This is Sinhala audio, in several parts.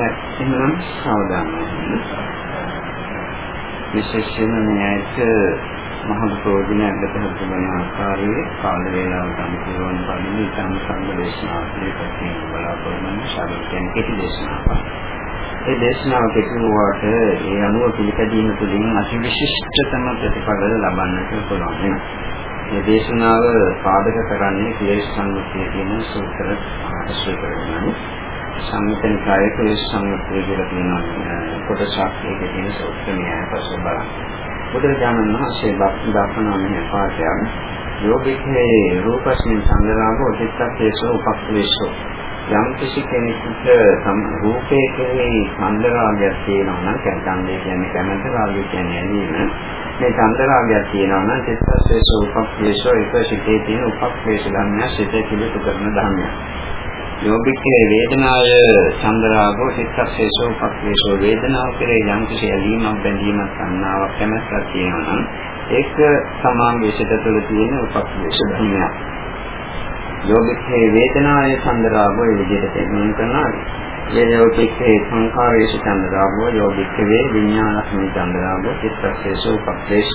එහෙනම් සාවධානව විශේෂයෙන්ම මෙයට මහා ප්‍රෝධිනයක් ගත වෙන ආකාරයේ කාල වේලාවට අනුකූලවන පරිදි තම සංදේශනාත්මක පැත්තෙන් බලාපොරොත්තු වන ශාරීරික කෙටි දේශනාවක්. ඒ දේශනාව කෙටුවාට ඒ අනුව පිළිපැදීම තුළින් අතිවිශිෂ්ටතම ප්‍රතිඵල ලබන්නට පුළුවන් වෙනවා. මේ දේශනාව පාදක කරන්නේ ක්ලේශ සම්මුතිය කියන සූත්‍ර ආශ්‍රය කරගෙන සම්මිතනිකායේ ක්ලේශ සම්මුතිය කියලා තියෙන කොටසක් ඒකේ තියෙන සූත්‍රය පස්සේ බලන්න. බුදුරජාණන් වහන්සේ දක්වන මේ පාඩයක් යෝගිකේ රූපස්මින් සංගරාමෝ චිත්තේසෝ උපක්ලේශෝ යම් කිසි කෙනෙකුට රූපේ කෙරෙහි සංදරාගයක් තියෙනවා නම් කැමතන්නේ කියන්නේ කැමත රාගය කියන්නේ ඇලීම. මේ සංදරාගයක් තියෙනවා නම් චිත්තස්සේ උපක්ලේශෝ එක සිටේ තියෙන උපක්ලේශ ධර්මය සිටේ පිළිතු කරන ධර්මයක්. යෝගිකේ වේදනාය චන්දරාගෝ චිත්තස්සේසෝ උපක්ලේශෝ වේදනාව කෙරේ යම් කිසි ඇලීමක් බැඳීමක් සංනාවක් කැමැත්තක් තියෙනවා නම් ඒක සමාගයේ සිට තුළ තියෙන උපක්ලේශ ධර්මයක්. යෝගිකේ වේදනාය චන්දරාගෝ ඒ විදිහට තේරුම් කරනවා. යෝගිකේ සංඛාරේශ චන්දරාගෝ යෝගිකේ විඥානස්මි චන්දරාගෝ චිත්තස්සේස උපක්ලේශ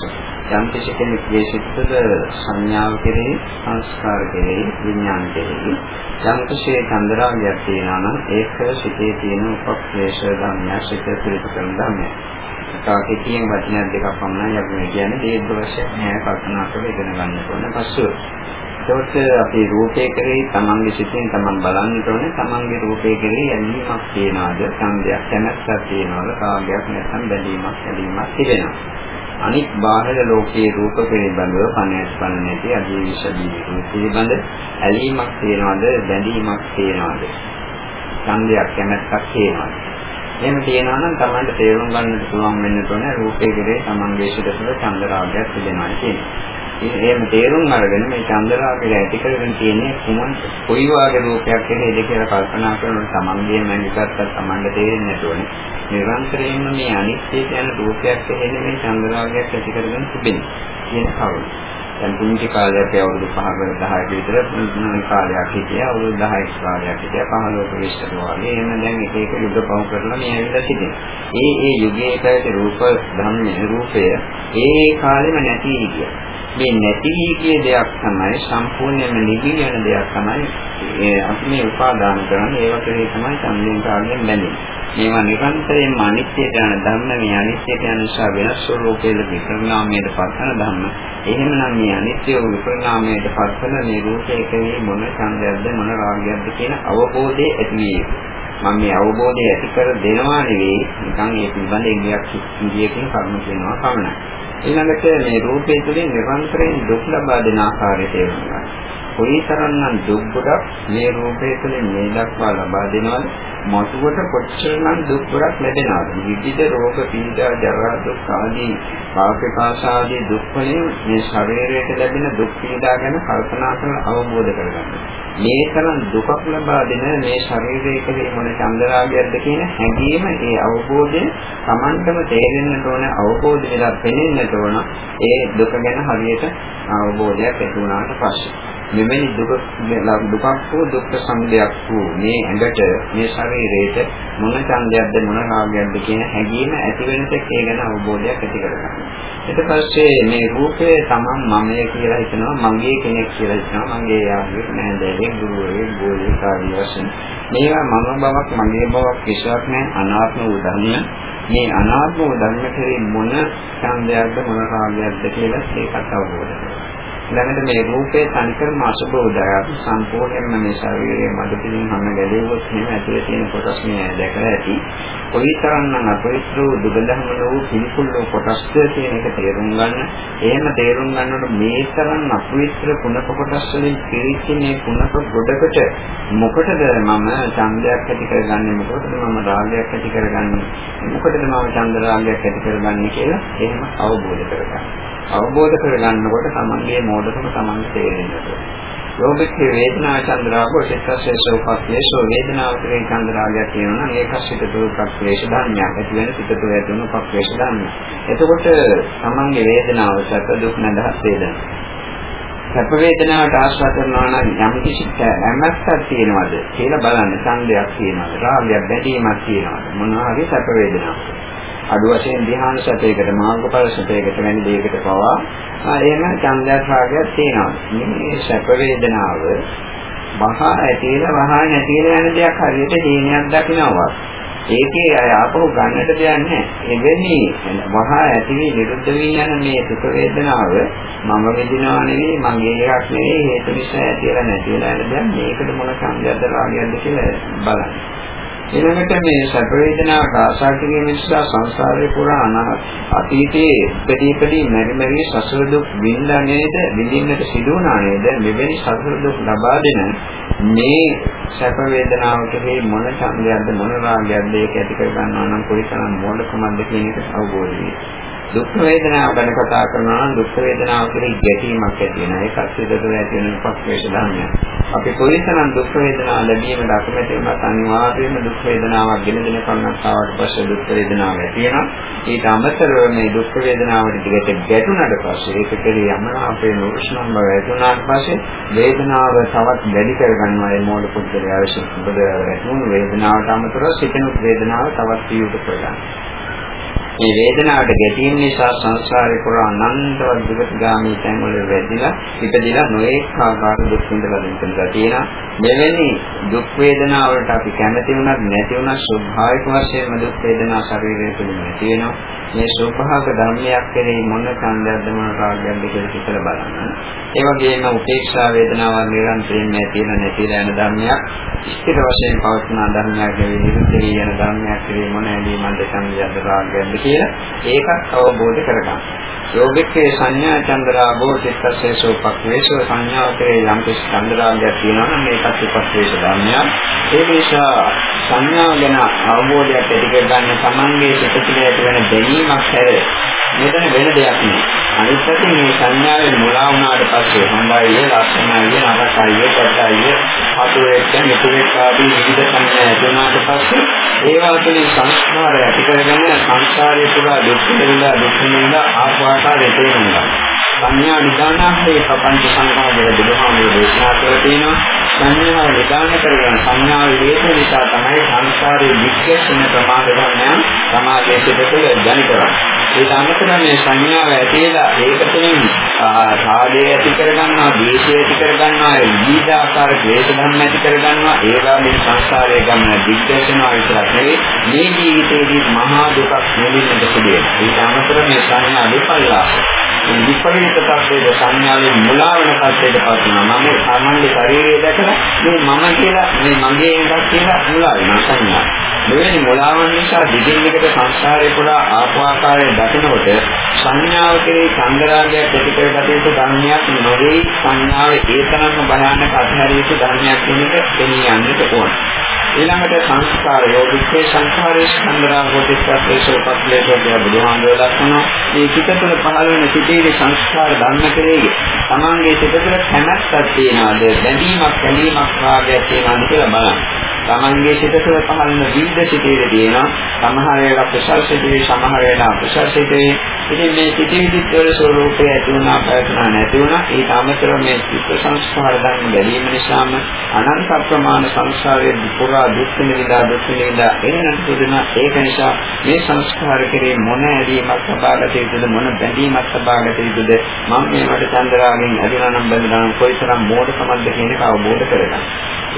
යම් කිසි කෙනෙකුගේ සිතට සංඥාව කෙරෙහි සංස්කාර කෙරෙහි විඥාන කෙරෙහි යම් කිසි චන්දරාගයක් තියෙනවා නම් ඒක සිතේ තියෙන උපක්ලේශ ධර්මය සිත පිළිතුරු කරන ධර්මය තාකිතියෙන් වචන දෙකක් පමණයි අපි කියන්නේ. දීර්ඝ වශයෙන් නෑ කල්පනා කරලා ඉගෙන ගන්න ඕන පස්සෙ එතකොට අපේ රූපේ කෙරෙහි තමන්ගේ සිතෙන් තමන් බලන්නට ඕනේ. තමන්ගේ රූපේ කෙරෙහි ඇලීමක් තියනවාද? සංදයක් කැමැත්තක් තියනවාද? කාගයක් නැත්නම් බැඳීමක් ඇලීමක් තිබෙනවා. අනිත් බාහිර ලෝකයේ රූප පිළිබඳව පණස් පණ නැති අදීවිෂ දීවිෂ පිළිබඳ ඇලීමක් තියනවාද? බැඳීමක් තියනවාද? සංදයක් කැමැත්තක් තියනවාද? එහෙම තියෙනවා නම් Tamanට තේරුම් ගන්නට පුළුවන් වෙන්න ඕනේ රූපේ කෙරේ Tamanගේ සිත තුළ චන්දරාගයක් තිබෙනවා කියන්නේ. එහෙම තේරුම් අරගෙන මේ චන්දරාගය ඇති කරගෙන තියෙන්නේ කුමන් කොයි වාගේ රූපයක් කෙරෙහිද කියලා කල්පනා කරනකොට තමන්ගේම මනිකත්තත් තමන්ට තේරෙන්නේ නැතුවනේ නිරන්තරයෙන්ම මේ අනිත්‍ය කියන රූපයක් කෙරෙහිද මේ චන්දරාගයක් ඇති කරගෙන තිබෙන්නේ කියන කරුණ. දැන් පුංචි කාලයක් අවුරුදු 5ක 10ක විතර පුංචි කාලයක් හිටියා අවුරුදු 10ක කාලයක් හිටියා 15ක විශ්තර වගේ එහෙම දැන් එක එක යුග පහු කරලා මේ ඇවිල්ලා තිබෙනවා. ඒ ඒ යුගයේ පැවති රූප ධම්මේ රූපය ඒ කාලෙම නැති ගියා. මේ නැති කිය දෙයක් තමයි සම්පූර්ණයෙන්ම නිවි යන දෙයක් තමයි අපි මේ උපාදාන කරන්නේ ඒව කෙරේ තමයි සම්මින් කාලයෙන් බැඳෙන්නේ. මේවා නිරන්තරයෙන්ම අනිත්‍යයට යන ධර්ම මේ අනිත්‍යයට යන නිසා වෙනස් ස්වરૂපයක විපරිණාමයට පත්වන ධර්ම. එහෙමනම් මේ අනිත්‍ය වූ විපරිණාමයට පත්වන මේ රූපයේ කෙරේ මොන ඡන්දයක්ද මොන රාගයක්ද කියන අවබෝධය ඇති විය මම මේ අවබෝධය ඇති කර දෙනවා නෙවෙයි නිකන් ඒ පිළිබඳ ඉන්දියක් ඉන්දියකින් කරුණු කියනවා පමණයි. ඊළඟට මේ රූපය තුළින් නිරන්තරයෙන් දුක් ලබා දෙන ආකාරය තේරුම් ගන්න. කොයිතරම්නම් දුක් ගොඩක් මේ රූපය තුළින් මේ දක්වා ලබා දෙනවද? මතුවට කොච්චරනම් දුක් ගොඩක් ලැබෙනවද? විවිධ රෝග පීඩා ජරා දුක් ආදී පාපකාස ආදී දුක් වලින් මේ ශරීරයට ලැබෙන දුක් පීඩා ගැන කල්පනා කරලා අවබෝධ කරගන්න. මේ තරම් දුකක් ලබා දෙන මේ ශරීරයේ කෙරෙහි මොන චන්දරාගයක්ද කියන හැඟීම ඒ අවබෝධය Tamanටම තේරෙන්නට ඕන අවබෝධ වෙලා පෙනෙන්නට ඕන ඒ දුක ගැන හරියට අවබෝධයක් ඇති වුණාට පස්සේ මෙවැනි දුක දුකක් හෝ දුක්ඛ සමුදයක් වූ මේ ඇඟට මේ ශරීරයට මොන ඡන්දයක්ද මොන රාගයක්ද කියන හැඟීම ඇති වෙන තෙක් ඒ ගැන අවබෝධයක් ඇති කරගන්න. ඊට පස්සේ මේ රූපය තමන් මමය කියලා හිතනවා මගේ කෙනෙක් කියලා හිතනවා මගේ යාළුවෙක් නැන්දෑවෙක් ගුරුවරයෙක් ගෝලියෙක් ආදී වශයෙන් මේවා මම බවක් මගේ බවක් කිසිවක් නැහැ අනාත්ම වූ ධර්මය මේ අනාත්ම වූ ධර්ම කෙරේ මොන ඡන්දයක්ද මොන රාගයක්ද කියලා ඒකත් අවබෝධ කරගන්න. ළඟට මේ රූපේ තනිකරම අසුබ උදායක් සම්පූර්ණයෙන්ම මේ ශරීරයේ මඩ පිළින් හැම ගැලෙවොත් එහෙම ඇතුලේ තියෙන කොටස් මේ දැකලා ඇති. කොයිතරම්නම් අපරිත්‍ර දුබදහම වූ පිළිකුල් වූ කොටස්ද කියන එක තේරුම් ගන්න. එහෙම තේරුම් ගන්නකොට මේ තරම් අපරිත්‍ර කුණප කොටස් වලින් පිරිච්ච මේ කුණප ගොඩකට මොකටද මම ඡන්දයක් ඇති කරගන්නේ මොකටද මම රාගයක් ඇති කරගන්නේ මොකටද මම ඡන්ද රාගයක් ඇති කරගන්නේ කියලා එහෙම අවබෝධ කරගන්න. අවබෝධ කරගන්නකොට තමන්ගේ මෝඩකම තමන්ට තේරෙනවා. යෝගිකේ වේදනා චන්ද්‍රාගෝ චිත්තසේසෝ පක්ලේශෝ වේදනාව කෙරේ චන්ද්‍රාගයක් කියනවා නම් ඒක සිත තුළ පක්ලේශ ධර්මයක් ඇති වෙන සිත තුළ ඇති වෙන පක්ලේශ ධර්මයක්. එතකොට තමන්ගේ වේදනාව සැප දුක් නැදහස් වේදනා. සැප වේදනාවට ආශ්‍රය කරනවා නම් යම් කිසි ඇමැත්තක් තියෙනවද කියලා බලන්න ඡන්දයක් තියෙනවද රාගයක් බැඳීමක් තියෙනවද මොනවා හරි සැප වේදනාවක් අඩු වශයෙන් ධ්‍යාන සැපයකට මාර්ගඵල සැපයකට වැනි දෙයකට පවා එහෙම ඡන්දයක් රාගයක් තියෙනවා මේ සැප වේදනාව වහා ඇතිලා වහා නැතිලා යන දෙයක් හරියට හේනියක් දකින්නවා ඒකේ අය ආපහු ගන්නට දෙයක් නැහැ. එවැනි වහා ඇති වී නිරුද්ධ වී යන මේ දුක වේදනාව මම විඳිනවා නෙවෙයි මගේ එකක් නෙවෙයි හේතු නිසා ඇතිලා නැතිලා යන දෙයක් මේකට මොන සංයද්ද රාගයක්ද කියලා බලන්න. ඊළඟට මේ සැප වේදනාවට ආශා කිරීම නිසා සංසාරේ පුරා අතීතයේ ඉපදීපදී මෙරි මෙරි සසර දුක් විඳලා නේද විඳින්නට සිදු වුණා නේද මෙවැනි සසර දුක් ලබා දෙන මේ සැප වේදනාව කෙරෙහි මොන ඡන්දයක්ද මොන රාගයක්ද ඒක ඇති කර ගන්නවා නම් කොයිතරම් මොඩකමක්ද කියන එක අවබෝධ වෙයි. දුක් වේදනාව ගැන කතා කරනවා නම් දුක් වේදනාව කෙරෙහි ගැටීමක් ඇති වෙනවා. ඒකත් සිදුතුල ඇති වෙන පස්වේශ ධර්මයක්. අපි කොයිතරම් දුක් වේදනාව ලැබීමට අකමැති වුණත් අනිවාර්යයෙන්ම දුක් වේදනාවක් ගෙන දෙන කන්නක් ආවට පස්සේ දුක් වේදනාව ඇති වෙනවා. ඊට අමතරව මේ දුක් වේදනාවට ටිකට ගැටුණාට පස්සේ ඒක කෙරෙහි යමනාපේ නුරුස්නම් බව ඇති වුණාට පස්සේ වේදනාව තවත් වැඩි කරගන්නවා ඒ මෝඩ පුද්ගලයා විසින්. මොකද වැටුණු වේදනාවට අමතරව සිතෙනුත් වේදනාව තවත් පියුට කරගන්නවා. මේ වේදනාවට ගැටීම නිසා සංසාරේ පුරා අනන්තවත් දුකට ගාමී තැන් වල වැදිලා ඉපදිලා නොඑක ආකාර දුක් විඳලා දෙන්නවා තියෙනවා. මෙවැනි දුක් වේදනාවලට අපි කැමති වුණත් නැති වුණත් ස්වභාවික වශයෙන්ම දුක් වේදනා ශරීරයේ තුලින් තියෙනවා මේ ස්වභාවික ධර්මයක් කෙරෙහි මොන ඡන්දයක්ද මොන රාගයක්ද කියලා හිතලා බලන්න. ඒ වගේම උපේක්ෂා වේදනාව නිරන්තරයෙන් තියෙන නැතිලා යන ධර්මයක් ස්ථිර වශයෙන් පවත්නා ධර්මයක් නෙවෙයි නිරුද්ධ වී යන ධර්මයක් කෙරෙහි මොන ඇලීමක්ද ඡන්දයක්ද රාගයක්ද කියලා ඒකත් අවබෝධ කරගන්න. යෝගිකේ සංඥා චන්ද්‍රාභෝ චිත්තසේසෝ පක්වේශෝ සංඥාවේ යම් කිසි චන්ද්‍රාභයක් තියෙනවා නම් මේකත් උපක්වේශ ධර්මයක්. ඒ නිසා සංඥාව ගැන අවබෝධයක් ඇති කරගන්න සමන්ගේ සිත තුළ ඇති වෙන දැනීමක් හැර මෙතන වෙන දෙයක් නෙවෙයි. අනිත් පැත්තේ මේ සංඥාවෙන් මුලා වුණාට පස්සේ හොඳයි, ලක්ෂණයි, නරකයි, කොටයි, අතුරෙක්, මෙතුරෙක් ආදී විවිධ සංඥා ඇති වුණාට පස්සේ ඒවා තුළින් සංස්කාර ඇති කරගෙන සංසාරයේ පුරා දුක් විඳලා දුක් විඳලා ආස්වාදයට තේරුම් ගන්නවා. සංඥා නිදානාහේ ප්‍රපංච සංඛාරවල බුදුහාමුදුරේ දේශනා කරලා තියෙනවා. සංඥාව නිදාන කරගෙන සංඥාව හේතු නිසා තමයි සංසාරයේ වික්ෂේපන ප්‍රමාද ගන්නයන් සමාජයේ සිටුල ජනිත කරන්නේ. ඒක අමතරව මේ සංඥාව ඇතිලා ඒක තුළින් සාදේ ඇති කරගන්නවා, ද්වේෂය ඇති කරගන්නවා, විවිධ ආකාර ද්වේෂ ධර්ම ඇති කරගන්නවා. ඒවා මේ සංසාරයේ ගමන දිග්දර්ශනවා විතරක් නෙවෙයි මේ ජීවිතයේදී මහා දුකක් නිවෙන්නට සිදු වෙනවා. ඒක අමතරව මේ සංඥා විපල්ලාස විපරිත තත්ත්වයේ සංඥාවේ මුලා වෙන තත්ත්වයට පත් වෙනවා. මම සාමාන්‍ය ශරීරය දැකලා මේ මම කියලා මේ මගේ එකක් කියලා මුලා වෙනවා සංඥා. මෙවැනි මුලාවන් නිසා දිගින් දිගට සංසාරේ පුරා ආපු ආකාරයේ දකිනකොට සංඥාව කෙරෙහි සංගරාගයක් ඇති කරගත යුතු ධර්මයක් නොවේ සංඥාව ඒ තරම්ම භයානක අධහරිය යුතු ධර්මයක් කියන එක දෙනිය යන්නට ඕන. ඊළඟට සංස්කාර යෝගිකේ සංස්කාරයේ සංගරාගෝතිස්සේසෝ පත්ලේසෝ කියන බුදුහාමුදුරුවෝ දක්වනවා මේ චිත්ත තුළ පහළ වෙන සිටේ සංස්කාර ධර්ම කෙරෙහි තමන්ගේ සිත තුළ කැමැත්තක් තියනවාද බැඳීමක් ඇලීමක් රාගයක් තියනවාද කියලා බලන්න. තමන්ගේ සිත තුළ පහළ වෙන විවිධ සිතේ තියෙනවා. සමහර වෙලාවට කුසල් සිතේ සමහර වෙලාවට අකුසල් සිතේ. ඉතින් මේ සිතේ විදිහට ස්වરૂපය ඇති වුණා ප්‍රයත්න නැති වුණා. ඊට අමතරව මේ චිත්ත සංස්කාර ධර්ම බැලීම නිසාම අනන්ත ප්‍රමාණ සංසාරයේ පුරා දුක් නිවිලා දුක් නිවිලා එන්නට පුදුන ඒක නිසා මේ සංස්කාර කෙරේ මොන ඇලීමක් සබාගත යුතුද මොන බැඳීමක් සබාගත යුතුද? මම මේවට චන්දරාගෙන් ඇදුණා නම් බැඳුණා නම් කොයිතරම් මෝඩකමක්ද කියන එක අවබෝධ කරගන්න.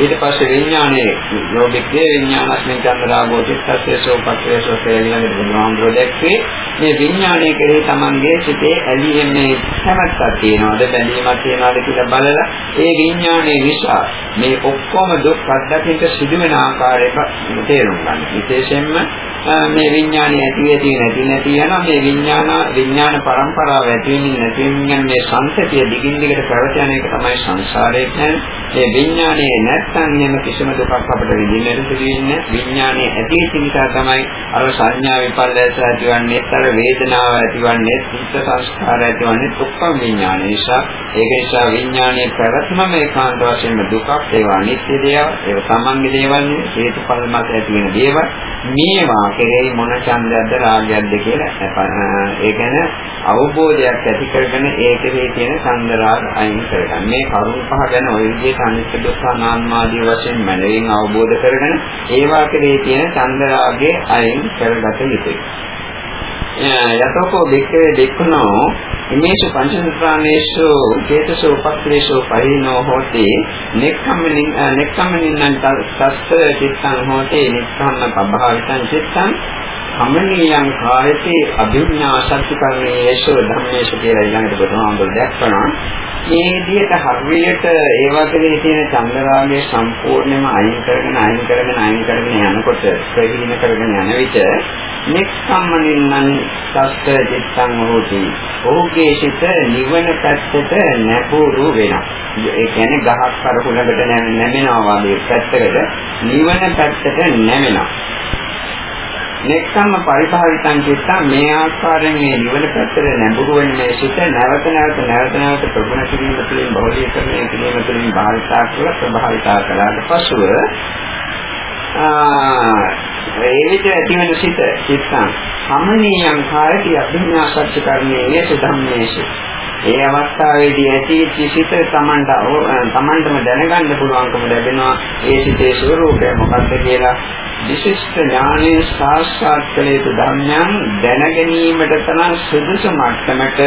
ඊට පස්සේ විඥානයේ යෝගිකේ විඥානස්මින් චන්දරාගෝ චිත්තස්සේසෝ පක්ඛේසෝ කියලා බුදුහාමුදුරුවෝ දැක්කේ මේ විඥානයේ කෙරෙහි Tamanගේ සිතේ ඇලීමේ හැමත්තක් තියෙනවද බැඳීමක් තියෙනවද කියලා බලලා ඒ විඥානයේ නිසා මේ ඔක්කොම දුක් අත්දැකීමට සිදුවෙන ආකාරයක තේරුම් ගන්න. විශේෂයෙන්ම මේ විඥානය ඇති වෙති නැති නැති යන මේ විඥාන විඥාන પરම්පරාව ඇති වෙමින් නැති වෙමින් මේ සංසතිය දිගින් දිගට පැවත යන එක තමයි සංසාරයේ කියන්නේ. මේ විඥානයේ නැත්නම් එහෙම කිසිම දුකක් අපිට විඳින්නට සිදුවෙන්නේ විඥානයේ ඇති වෙච්ච නිසා තමයි අර සංඥා විපල්ලාස ඇතිවන්නේ, අර වේදනාව ඇතිවන්නේ, චිත්ත සංස්කාර ඇතිවන්නේ ඔක්කොම විඥාන නිසා. ඒක නිසා විඥානයේ පැවැත්මම ඒකාන්ත වශයෙන්ම දුකක්, ඒවා අනිත්‍ය දේවල්, ඒවා සමංග දේවල්, හේතුඵල මත ඇති වෙන දේවල්. මේවා කෙරෙහි මොන ඡන්දයක්ද රාගයක්ද කියලා ඒ කියන්නේ අවබෝධයක් ඇති කරගෙන ඒ කෙරෙහි තියෙන ඡන්ද රාග අයින් කරගන්න. මේ කරුණ පහ ගැන ওই විදිහට අනිත්‍ය දුක්ඛ අනාත්මාදී වශයෙන් මනරින් අවබෝධ කරගෙන ඒවා කෙරෙහි තියෙන ඡන්ද රාගය අයින් කරගත යුතුයි. යතෝකෝ වික්‍රේ දෙක්ඛනෝ ඉමේෂ පංචසත්‍රාණේෂු චේතසෝ උපක්ඛලේෂු පරිණෝ හෝති නෙක්ඛම්මින් නෙක්ඛම්මින් තස්ස චිත්තං හෝති නෙක්ඛම්ම පබ්භාවිතං චිත්තං කමනීයං කායති අභිඥා සත්‍යකරණේෂු ධම්මේෂු කියලා ඊළඟට බුදුහාමුදුරුවෝ දැක්වනවා. මේ විදිහට හරියට ඒ වගේ තියෙන චන්දරාගය සම්පූර්ණයෙන්ම අයින් කරගෙන අයින් කරගෙන අයින් කරගෙන යනකොට ප්‍රහීන කරගෙන යන විට නික්කම්මනින්නන් සස්ත චිත්තං හෝති. ඔහුගේ සිත නිවන පැත්තට නැපුරු වෙනවා. ඒ කියන්නේ ගහක් කරකුලකට නැමෙනවා වගේ පැත්තකට නිවන පැත්තට නැමෙනවා. නෙක්ඛම්ම පරිභාවිතං චිත්තං මේ ආකාරයෙන් මේ නිවන පැත්තට නැඹුරු වෙන්නේ සිත නැවත නැවත නැවත නැවත ප්‍රගුණ කිරීම තුළින් බෞද්ධීකරණය කිරීම තුළින් භාවිතා කරලා ප්‍රභාවිතා කළාට පසුව ඒ විට ඇතිවන සිත චිත්තං සමනීයං කායති අභිඥා සත්‍ය කර්මයේ යස ධම්මේසු. ඒ අවස්ථාවේදී ඇතිවෙච්ච සිත තමන්ට තමන්ටම දැනගන්න පුළුවන්කම ලැබෙනවා. ඒ සිතේ ස්වરૂපය මොකක්ද කියලා විශිෂ්ට ඥානයේ සාක්ෂාත් කළ යුතු ධර්මයන් දැනගැනීමට තරම් සුදුසු මට්ටමට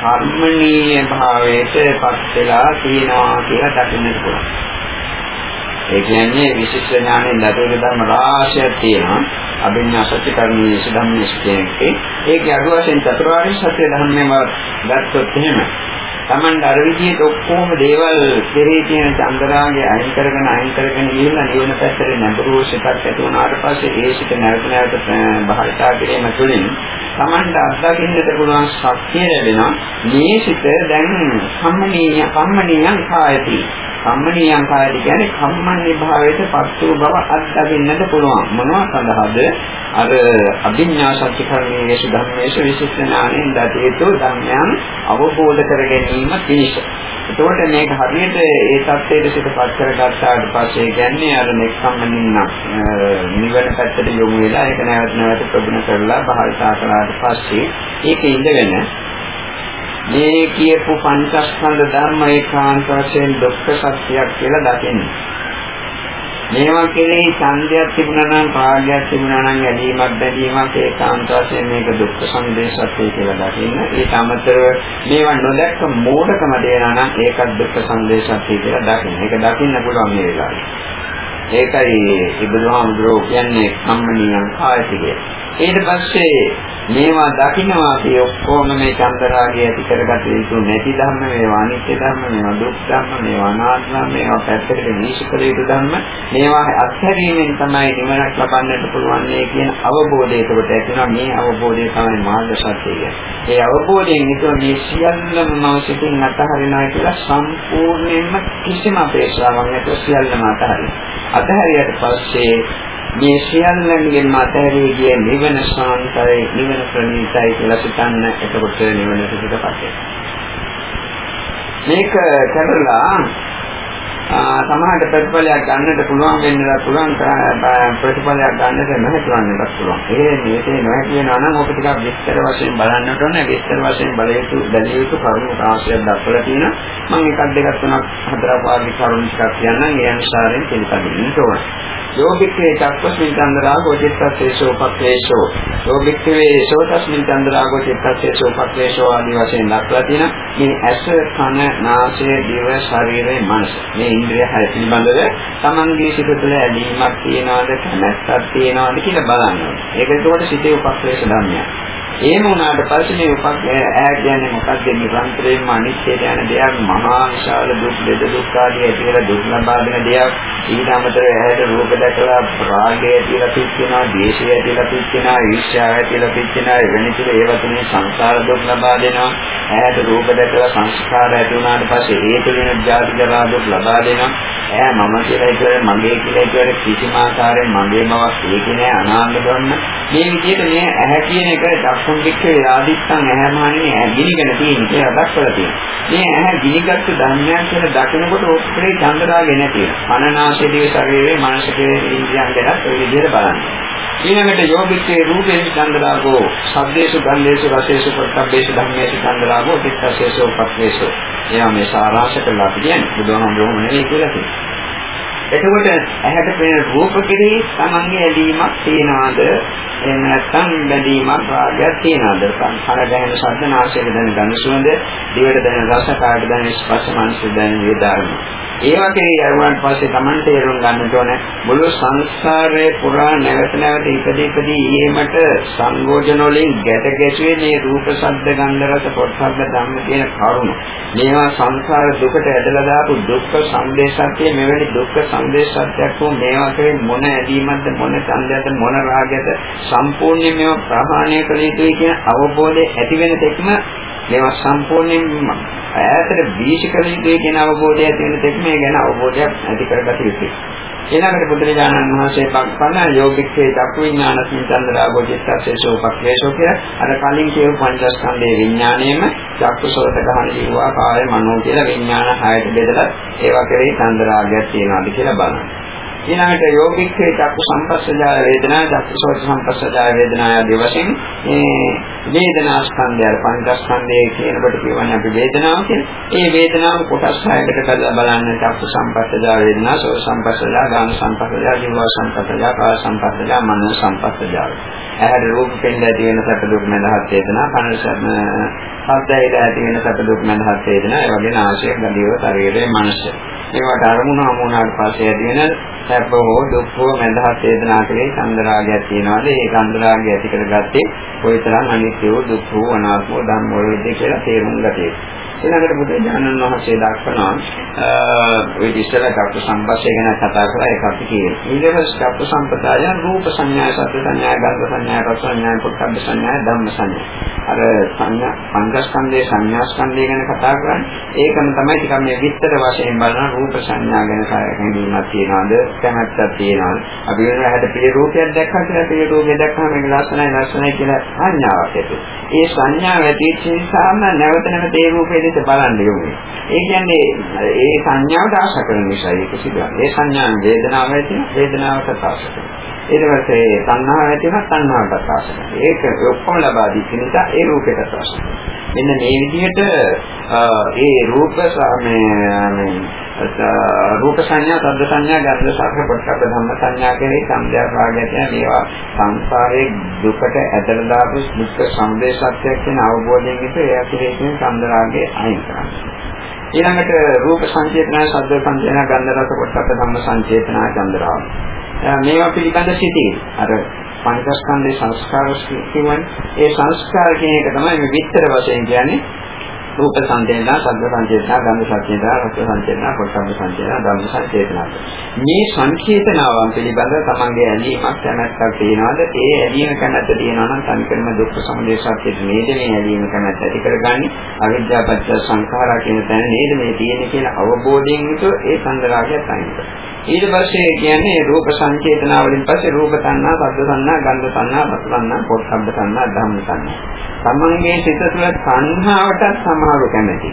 කර්මණීය භාවයට පත් වෙලා තියෙනවා කියලා දකින්නට පුළුවන්. ඒ කියන්නේ විශිෂ්ට ඥානයෙන් ලැබෙන ධර්ම රාශියක් තියෙනවා. අභිඥා සත්‍ය කර්මයේ සුධම්මේ කියන්නේ ඒකේ අඩු වශයෙන් චතුරාර්ය සත්‍ය ධර්මයම ගත්තොත් එහෙම Taman අර විදිහට ඔක්කොම දේවල් කෙරේ තියෙන චන්දරාගය අයින් කරගෙන අයින් කරගෙන ගිහිල්ලා නිවන පැත්තට නැඹුරු සිතක් ඇති වුණාට පස්සේ ඒ සිත නැවත නැවත භාවිතා කිරීම තුළින් Tamanට අත්දකින්නට පුළුවන් ශක්තිය ලැබෙනවා. මේ සිත දැන් සම්මනීය කම්මනීයං කායති. කම්මනීයං කායති කියන්නේ කම්මන්නේ භාවයට පත් වූ බව අත්දකින්නට පුළුවන්. මොනවා සඳහාද? අර අභිඥා සත්‍ය කර්මයේ ධර්මයේ විශේෂ ඥානෙන් දතේතු ධර්මයන් අවබෝධ කර ගැනීම පිණිස. එතකොට මේක හරියට ඒ தත්ත්වයට සිතපත් කරගත්තාට පස්සේ කියන්නේ අර නෙක්ඛම්මනින්න නිවන පැත්තට යොමු වෙලා ඒක නැවත නැවත ප්‍රගුණ කරලා භාවිතා කළාට පස්සේ ඒක ඉඳගෙන මේ කියපු පංචස්කන්ධ ධර්ම ඒකාන්ත වශයෙන් දුක්ඛ සත්‍යයක් කියලා දකින්නේ. මේවා කෙරෙහි ඡන්දයක් තිබුණා නම් රාගයක් තිබුණා නම් ඇලීමක් බැඳීමක් ඒකාන්ත වශයෙන් මේක දුක්ඛ සංදේශත්වය කියලා දකින්න. ඒක අමතරව මේවා නොදැක්ක මෝඩකම දේනා නම් ඒකත් දුක්ඛ සංදේශත්වය කියලා දකින්න. ඒක දකින්න පුළුවන් මේ වෙලාවේ. ඒකයි බුදුහාමුදුරුවෝ කියන්නේ කම්මනියං කායති කියලා. ඊට පස්සේ මේවා දකින්නවා කිය ඔක්කොම මේ චන්දරාගය ඇති කරගත යුතු නැති ධර්ම මේවා අනිත්‍ය ධර්ම මේවා දුක් ධර්ම මේවා අනාත්ම මේවා පැත්තකට නිෂ්කල යුතු ධර්ම මේවා අත්හැරීමෙන් තමයි නිවනක් ලබන්නට පුළුවන් කියන අවබෝධය ඒකට ඇතිවෙනවා මේ අවබෝධය තමයි මාර්ග සත්‍යය. ඒ අවබෝධයෙන් හිතුව මේ සියල්ලම මම සිතින් අතහරිනවා කියලා සම්පූර්ණයෙන්ම කිසිම අපේක්ෂාවක් නැතුව සියල්ලම අතහරිනවා. අතහැරියට පස්සේ මේ සියල්ලන්ගෙන් මතහැරී ගිය නිවන ශාන්තයි නිවන ප්‍රණීතයි කියලා සිතන්න එතකොට නිවන පිටපත් මේක කරලා සමහරට ප්‍රතිඵලයක් ගන්නට පුළුවන් වෙන්නලා පුළුවන් ප්‍රතිඵලයක් ගන්නට නොහැකිවන්නත් පුළුවන්. ඒ මේකේ නොහැකි වෙනවා නම් ඔක ටිකක් විස්තර වශයෙන් බලන්නට ඕනේ. විස්තර වශයෙන් බලයුතු බැලිය යුතු කරුණු රාශියක් දක්වලා තියෙනවා. මම එකක් දෙකක් තුනක් හතරක් වාගේ කරුණු ටිකක් කියන්නම්. ඒ අනුසාරයෙන් පිළිපදින්න ඕනේ. යෝගිකේ චක්කස්මින් චන්දරාගෝ චිත්තස්සේසෝ පක්ඛේසෝ යෝගිකේ සෝතස්මින් චන්දරාගෝ චිත්තස්සේසෝ පක්ඛේසෝ ආදී වශයෙන් දක්වලා තියෙන මේ ඇස කන නාසය දිව ශරීරය මනස මේ ඉන්ද්‍රිය හය පිළිබඳව තමන්ගේ සිත තුළ ඇලීමක් තියනවාද කැමැත්තක් තියනවාද කියලා බලන්න ඕනේ. ඒක ඒකට සිතේ උපක්ලේශ ධර්මයක්. එහෙම වුණාට පස්සේ මේ උපක් ඈ කියන්නේ මොකක්ද? නිරන්තරයෙන්ම අනිත්‍යයට යන දෙයක් මහා විශාල දුක් දෙද දුක් ආදී ඇතිවලා දුක් ලබා දෙන දෙයක්. ඊට අමතරව ඇහැට රූප දැකලා රාගය ඇතිලා පිච්චෙනවා ද්වේෂය ඇතිලා පිච්චෙනවා ඊර්ෂ්‍යාව ඇතිලා පිච්චෙනවා. එවැනි තුර ඒවා තුනේ සංසාර දුක් ලබා දෙනවා. ඇහැට රූප දැකලා සංස්කාර ඇති වුණාට පස්සේ ඒ තුලින් ජාති ජරා දුක් ලබා දෙනවා. ඇහැ මම කියලා ඉතල මගේ කියලා ඉතල කිසිම ආකාරයෙන් මගේ බවක් ඒකේ නෑ අනාත්ම ගන්න මේ විදිහට මේ ඇහැ කියන එක චක්කුන්දික්කේ ආදිත්තන් ඇහැ මහන්නේ ගිනිගෙන තියෙන කියලා දක්වලා තියෙනවා. මේ ඇහැ ගිනිගත්තු ධර්මයන් කියලා දකිනකොට ඔක්කොේ චන්දරාගේ නැති වෙනවා. කනනාසය දිව ශරීරයේ මනස කියන ඉන්ද්‍රියන් ගැන ඔය විදිහට බලන්න. ඊළඟට යෝගිකේ රූපේ චන්දරාගෝ සද්දේසු ගන්ධේසු රසේසු පොට්ටබ්බේසු ධම්මේසු චන්දරාගෝ චිත්තසේසු පත්වේසු. එයා මේ සාරාංශ කරලා කියන්නේ බුදුහාමුදුරුවෝ නෙවෙයි කියලා කියනවා. එතකොට ඇහැට පෙනෙන රූප කෙරෙහි තමන්ගේ ඇලීමක් තියනවාද? එහෙම නැත්නම් බැඳීමක් රාගයක් තියනවාද? කන ගැහෙන ශබ්ද නාසයෙන් දැනෙන ගඳ සුවඳ දිවට දැනෙන රස කායට දැනෙන ස්පර්ශ මනස දැනෙන වේදනා ඒවා කෙරෙහි අරුවන් පස්සේ තමන් තේරුම් ගන්නට ඕන මුළු සංසාරයේ පුරා නැවත නැවත ඉපදී ඉපදී ඊමට සංගෝචන වලින් ගැට ගැසුවේ මේ රූප ශබ්ද ගන්ධ රස පොට්ටබ්බ ධම්ම කියන කරුණ. මේවා සංසාර දුකට ඇදලා දාපු දුක්ඛ සංදේශත්වයේ මෙවැනි දුක්ඛ සංදේශත්වයක් වූ මේවා කෙරේ මොන ඇදීමක්ද මොන ඡන්දයක්ද මොන රාගයක්ද සම්පූර්ණයෙන් මේවා ප්‍රහාණය කළ යුතුයි කියන අවබෝධය ඇති වෙන තෙක්ම මේවා සම්පූර්ණයෙන් ඈතට බීජ කළ යුතුයි කියන අවබෝධය ඇති වෙන තෙක් මේ ගැන අවබෝධයක් ඇති කරගත යුතුයි. ඊළඟට බුදුරජාණන් වහන්සේ පක්පන යෝගික්ෂේ චක්කු විඥාන සින්චන්දරාගෝ චිත්තසේසෝ පක්ඛේසෝ කියලා අර කලින් කියපු පංචස්කන්ධයේ විඥාණයම චක්කුසෝත ගහන ජීවා කාය මනෝ කියලා විඥාන හයට බෙදලා ඒවා කෙරෙහි චන්දරාගයක් තියනවාද කියලා බලන්න. ඊළඟට යෝගික්ඛේ චක්කු සම්පස්සජාය වේදනා චක්කුසෝත සම්පස්සජාය වේදනා ආදී වශයෙන් මේ වේදනා ස්කන්ධය පංචස්කන්ධය කියනකොට කියවන්නේ අපි වේදනාව කියලා. ඒ වේදනාව කොටස් හයකට කඩලා බලන්න චක්කු සම්පස්සජාය වේදනා සෝත සම්පස්සජාය ගාන සම්පස්සජාය ජීව සම්පස්සජාය කාය සම්පස්සජාය මනෝ සම්පස්සජාය. ඇහැට රූප පෙන්ද ඇති වෙන සැප දුක් මඳහත් වේදනා කන ශබ්දයට ඇති වෙන සැප දුක් මඳහත් වේදනා ඒ වගේ නාසය ගඳිව ශරීරයේ මනස. ඒවට අරමුණ හමුනාට පස්සේ ඇති වෙන සැප හෝ දුක් හෝ මඳහත් වේදනා කෙරේ චන්දරාගයක් තියෙනවාද ඒ චන්දරාගය ඇති කරගත්තේ කොයිතරම් අනිත්‍ය වූ දුක් වූ අනාත්ම වූ ධම්ම වලද කියලා තේරුම් ගත යුතුයි ඊළඟට බුදුරජාණන් වහන්සේ දක්වනවා ඔය ඉස්සර චක්ක සම්පස්සේ ගැන කතා කරලා ඒක අපි කියනවා. ඊළඟට චක්ක සම්පදාය රූප සංඥා, සත්‍ය සංඥා, ගන්ධ සංඥා, රස සංඥා, පොට්ටබ්බ සංඥා, ධම්ම සංඥා. අර සංඥා පංචස්කන්ධයේ සංඥා ස්කන්ධය ගැන කතා කරන්නේ ඒකම තමයි ටිකක් මේ විස්තර වශයෙන් බලන රූප සංඥා ගැන හැඟීමක් තියනවාද, කැමැත්තක් තියනවාද. අපි වෙන හැට පිළි රූපයක් දැක්කම කියලා පිළි රූපය දැක්කම මේක ලස්සනයි ලස්සනයි කියලා සංඥාවක් ඇති. ඒ සංඥාව ඇති නිසා නැවත නැවත ඒ රූපේ දෙස බලන්න යොමු ඒ කියන්නේ ඒ සංඥාවට ආශා කරන නිසා ඒක සිදුවන්නේ. ඒ සංඥාන් වේදනාව ඇති වේදනාවට ආශා කරනවා. ඊට පස්සේ තණ්හාව ඇති වෙනවා තණ්හාවට ආශා කරනවා. ඒක ඔක්කොම ලබා දී නිසා ඒ රූපයට ආශා කරනවා. මෙන්න මේ විදිහට ඒ රූප මේ රූප සංඥා, ශබ්ද සංඥා, ගන්ධ සංඥා, පොට්ටබ්බ ධම්ම සංඥා කියන සංඥා භාගය කියන මේවා සංසාරයේ දුකට ඇදලා දාපු දුක්ඛ සම්දේශත්වයක් කියන අවබෝධයෙන් ඉතින් ඒ අතිරේකයෙන් සම්දරාගේ අයින් කරනවා. ඊළඟට රූප සංචේතන, ශබ්ද සංචේතන, ගන්ධ රස පොට්ටබ්බ ධම්ම සංචේතන චන්ද්‍රාව. මේවා පිළිබඳ සිටී. අර පංචස්කන්ධේ සංස්කාර කියන්නේ ඒ සංස්කාර කියන එක තමයි මේ විතර වශයෙන් කියන්නේ රූප සංදේනා, සද්ද සංචේතනා, ගන්ධ සංචේතනා, රස සංචේතනා, පොට්ටබ්බ සංචේතනා, ධම්ම සංචේතනා. මේ සංකේතනාවන් පිළිබඳව තමන්ගේ ඇලීමක් කැමැත්තක් තියනවාද? ඒ ඇලීම කැමැත්ත තියෙනවා නම් තනිකරම දුක්ඛ සමුදය සත්‍යයේ නේද මේ ඇලීම කැමැත්ත ඇති කරගන්නේ? අවිද්‍යාව පත්‍ය සංඛාරා කියන තැන නේද මේ තියෙන්නේ කියන අවබෝධයෙන් යුතුව ඒ සංදරාගය තනින් ඊට පස්සේ කියන්නේ රූප සංකේතනා වලින් පස්සේ රූප තණ්හා, ශබ්ද තණ්හා, ගන්ධ තණ්හා, රස තණ්හා, පොට්ටබ්බ තණ්හා, ධම්ම තණ්හා. තමන්ගේ සිත තුළ තණ්හාවට සමාව කැමැති.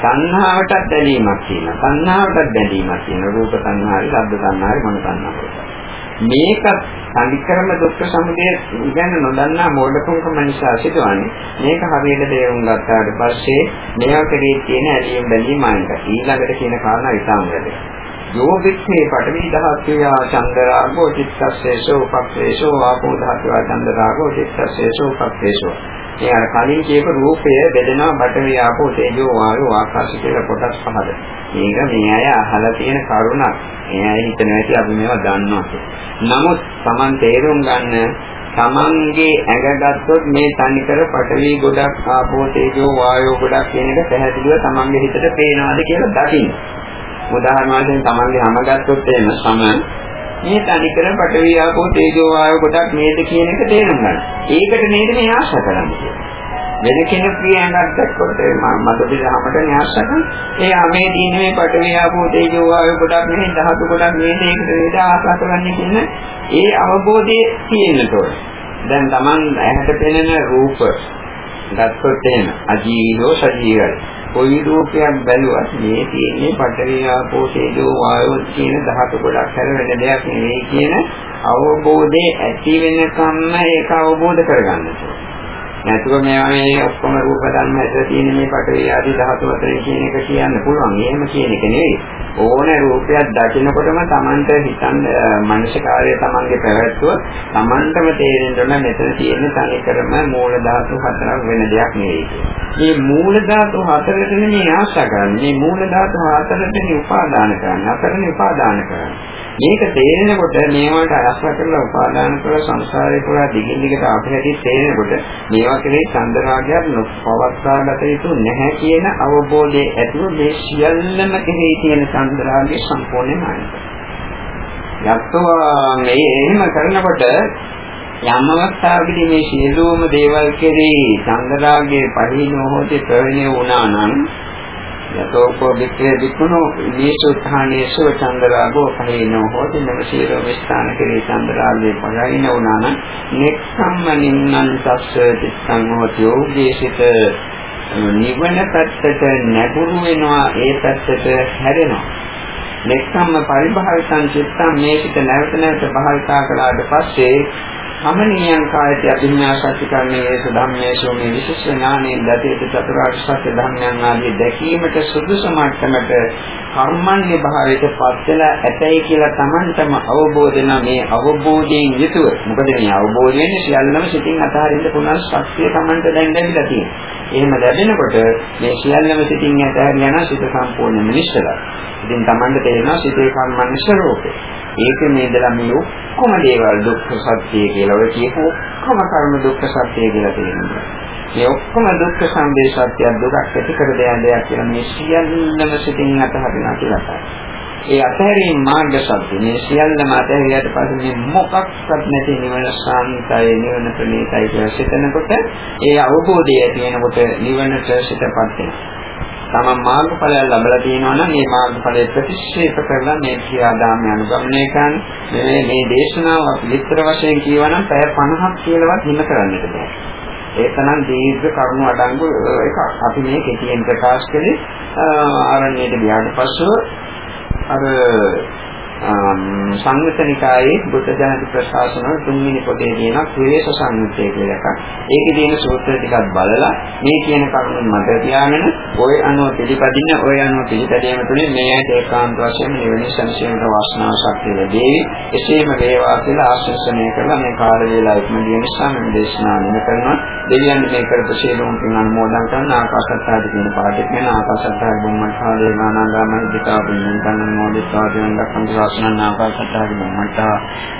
තණ්හාවටත් දැලීමක් තියෙනවා. තණ්හාවටත් බැඳීමක් තියෙනවා. රූප තණ්හාවයි, ශබ්ද තණ්හාවයි, මන තණ්හාවයි. මේක සංකීර්ණ දුක්ඛ සමුදය ගැන නොදන්නා මෝඩකමකම නිසා සිදුවන්නේ මේක හරියට තේරුම් ගත්තාට පස්සේ මේවා කෙරේ තියෙන ඇලීම් බැඳීම් අයින් කරලා ඊළඟට කියන කාරණා ඉතාම වැදගත්. යෝගික්ඛේ පඨවි ධාතුය චන්දරාගෝ චිත්තස්සේසෝ උපක්ඛේසෝ ආපෝ ධාතුය චන්දරාගෝ චිත්තස්සේසෝ උපක්ඛේසෝ. මේ අර කලින් කියපු රූපය බෙදෙනවා පඨවි ආපෝ තේජෝ වායෝ ආකාශ කියලා කොටස් පහද. මේක මේ අය අහලා තියෙන කරුණක්. මේ අය හිතන ඇති අපි මේවා දන්නවා නමුත් Taman තේරුම් ගන්න තමන්ගේ ඇඟ ගත්තොත් මේ තනිකර පඨවි ගොඩක් ආපෝ තේජෝ වායෝ ගොඩක් කියන එක පැහැදිලිව තමන්ගේ හිතට පේනවාද කියලා දකින්න. උදාහරණ වශයෙන් තමන්ගේ හැම ගත්තොත් එහෙම සම මේ තනිකර පඨවි ආපෝ තේජෝ වායෝ කොටක් නේද කියන එක තේරුම් ගන්න. ඒකට නේද මේ ආශා කරන්නේ. වෙන කෙනෙක් කියනක් දැක්කොත් මට පිටහමට න්‍යාසක ඒ අමේ දින මේ පඨවි ආපෝ තේජෝ වායෝ කොටක් නෙමෙයි ධාතු කොටක් නේද ඒකට නේද ආශා කරන්නේ කියන ඒ අවබෝධය තියෙන්න ඕනේ. දැන් Taman ඇහැට පෙනෙන රූප ගත්තොත් එහෙම අජීවෝ සජීවයි. කොයි රූපයක් බැලුවත් මේ තියෙන්නේ පඨවි ආපෝ තේජෝ වායෝ කියන ධාතු ගොඩක් හැර වෙන දෙයක් නෙවෙයි කියන අවබෝධයේ ඇති වෙනකම්ම ඒක අවබෝධ කරගන්න ඕනේ. නැතුව මේවා මේ ඔක්කොම රූප ධර්ම ඇතුළේ තියෙන මේ පටවි ආදී ධාතු අතරින් කියන එක කියන්න පුළුවන්. එහෙම කියන එක නෙවෙයි. ඕන රූපයක් දකිනකොටම Tamanට හිතන්න මනසකාරය Tamanගේ පැවැත්තුව Tamanටම තේරෙන්න ඕන මෙතන තියෙන තනිකරම මූල ධාතු හතරක් වෙන දෙයක් නෙවෙයි. මේ මූල ධාතු හතරට නෙමෙයි ආශා කරන්නේ. මේ මූල ධාතු හතරට උපාදාන කරන්නේ. හතරනේ උපාදාන කරන්නේ. මේක තේරෙනකොට මේවට අරස්ව කරලා උපාදාන කරලා සංසාරේ පුරා දිගින් දිගට අපහැටි තේරෙනකොට මේවා කෙරේ චන්දරාගයක් නොපවත්වාගත යුතු නැහැ කියන අවබෝධයේ ඇතුළු මේ සියල්ලම කෙරේ තියෙන චන්දරාගය සම්පූර්ණයෙන්ම අනිත් යත්තෝ මේ එහෙම කරනකොට යම් අවස්ථාවකදී මේ සියලුම දේවල් කෙරේ චන්දරාගයේ පරිණෝ හොතේ ප්‍රවේණය වුණා නම් යතෝකෝ වික්‍රේ විකුණෝ නීසුත්ථානේසු චන්දරාගෝ පහේනෝ හෝති නවසීරෝ විස්ථාන කෙරේ චන්දරාගේ පහයින වුණා නම් නෙක්ඛම්ම නින්නං තස්ස තිස්සං හෝති යෝගීසිත නිවන පැත්තට නැඹුරු වෙනවා ඒ පැත්තට හැරෙනවා. නෙක්ඛම්ම පරිභාවිතං චිත්තං මේ සිත නැවත නැවත භාවිතා කළාට පස්සේ සමනියං කායති අභිඥා සත්‍ය කර්මයේ ධම්මේශෝ මේ විශේෂ ඥානයෙන් දතේත චතුරාර්ය සත්‍ය ධර්මයන් ආදී දැකීමට සුදුසු මට්ටමට කර්මන්නේ භාවයට පත් වෙලා ඇතයි කියලා Tamanටම අවබෝධ වෙන මේ අවබෝධයෙන් යුතුව මොකද මේ අවබෝධ වෙන්නේ සියල්ලම සිතින් අතහරින්න පුළුවන් ශක්තිය Tamanට දැන් ලැබිලා තියෙනවා. එහෙම ලැබෙනකොට මේ සියල්ලම සිතින් අතහැරියා නම් සිත සම්පූර්ණයෙන්ම නිශ්චලයි. ඉතින් Tamanට තේරෙනවා සිතේ කර්මන්නේ ස්වરૂපේ. ඒක නේදලා මේ ඔක්කොම දේවල් දුක්ඛ සත්‍ය කියලා ඔය කියපු ඔක්කොම කර්ම දුක්ඛ සත්‍ය කියලා තේරෙනවා. මේ ඔක්කොම දුක්ඛ සම්දේ සත්‍ය දුකක් ඇති කර දෙන දෙයක් කියලා මේ සියල්ලම සිතින් අතහරිනවා කියලා තමයි. ඒ අතහැරීම මාර්ග සත්‍ය මේ සියල්ලම අතහැරියට පස්සේ මේ මොකක්වත් නැති නිවන ශාන්තයි නිවන ප්‍රණීතයි කියලා සිතනකොට ඒ අවබෝධය ඇති වෙනකොට නිවනට සිතපත් වෙනවා. තමන් මාර්ගඵලය ලැබලා තියෙනවා නම් මේ මාර්ගඵලය ප්‍රතික්ෂේප කරලා මේ ක්‍රියාදාමය අනුගමනය කරන මේ මේ දේශනාව විස්තර වශයෙන් කියවනම් පැය 50ක් කියලාවත් හිම කරන්නට බෑ. ඒකනම් දීර්ඝ කරුණු අඩංගු එකක්. අපි මේ කෙටියෙන් ප්‍රකාශ කළේ ආරණ්‍යයට ගියාට පස්සෙ අර සංයුතනිකායේ බුද්ධ ජනක ප්‍රශාසන තුන්වෙනි පොතේ තියෙන ක්ලේශ සංයුත්තේ කියලා එකක්. ඒකේ තියෙන සූත්‍ර ටිකක් බලලා මේ කියන කරුණු මත තියාගෙන ওই අනුව පිළිපදින්න ওই අනුව පිළිපැදීම තුළින් මේ ඇයට ඒකාන්ත වශයෙන් නිවන සංසියමට වාසනාව ශක්තිය ලැබේ. එසේම වේවා කියලා ආශිර්වාදනය කරලා මේ කාල වේලාව ඉක්මනිය නිසා මම දේශනා නිම කරනවා. දෙවියන් මේ කරපු සියලුම පින් අනුමෝදන් කරන ආකාශත්තාදී කියන පාඩක වෙන ආකාශත්තාදී බුම්මඨා දේවානන්දමයි දිතා පුඤ්ඤං කන්නමෝදිතා දෙවන් දක්වන ශාසනනාගා සතරගේ මොහොතා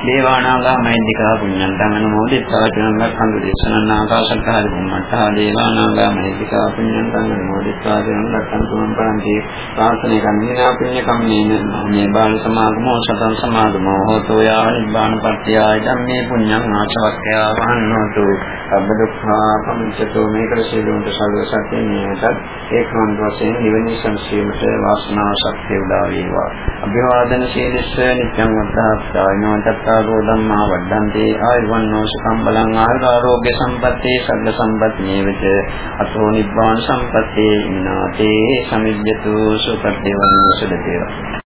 දේවානාගා මෛත්‍රිකා පුඤ්ඤන්තං අනුමෝදිතා චුනංගක්ඛන්තු දේශනනාගා සතරගේ මොහොතා දේවානාගා මෛත්‍රිකා පුඤ්ඤන්තං අනුමෝදිතා චුනංගක්ඛන්තු මම්පරන්ති ශාසනේ කම්මිනා පුඤ්ඤ කම්මේන මේ බාල සමාගමෝ සතං සමාගමෝ හෝතෝ යාව නිබ්බාන පත්‍යාය ධම්මේ පුඤ්ඤං ආශවක්ඛ්‍යා වහන්නෝතු සබ්බ දුක්ඛා පමිච්ඡතෝ මේකල සීලොන්ට සල්ව සත්‍යයෙන් මේකත් ඒකමන් වශයෙන් නිවන සංසීමට වාසනාව ශක්තිය උදා වේවා අභිවාදන සීල සීලස්ස නිත්‍යං වද්ධාස්සායනෝ තත්තාරෝ ධම්මා වඩ්ඩන්තේ ආයුර්වන්නෝ සුඛං බලං ආරෝග්‍ය සම්පත්තේ සබ්බ සම්පත්තියේ වෙත අතෝ නිබ්බාන සම්පත්තේ ඉනාතේ සමිජ්ජතු සුඛ දේවං සුදතේවා.